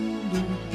mundo.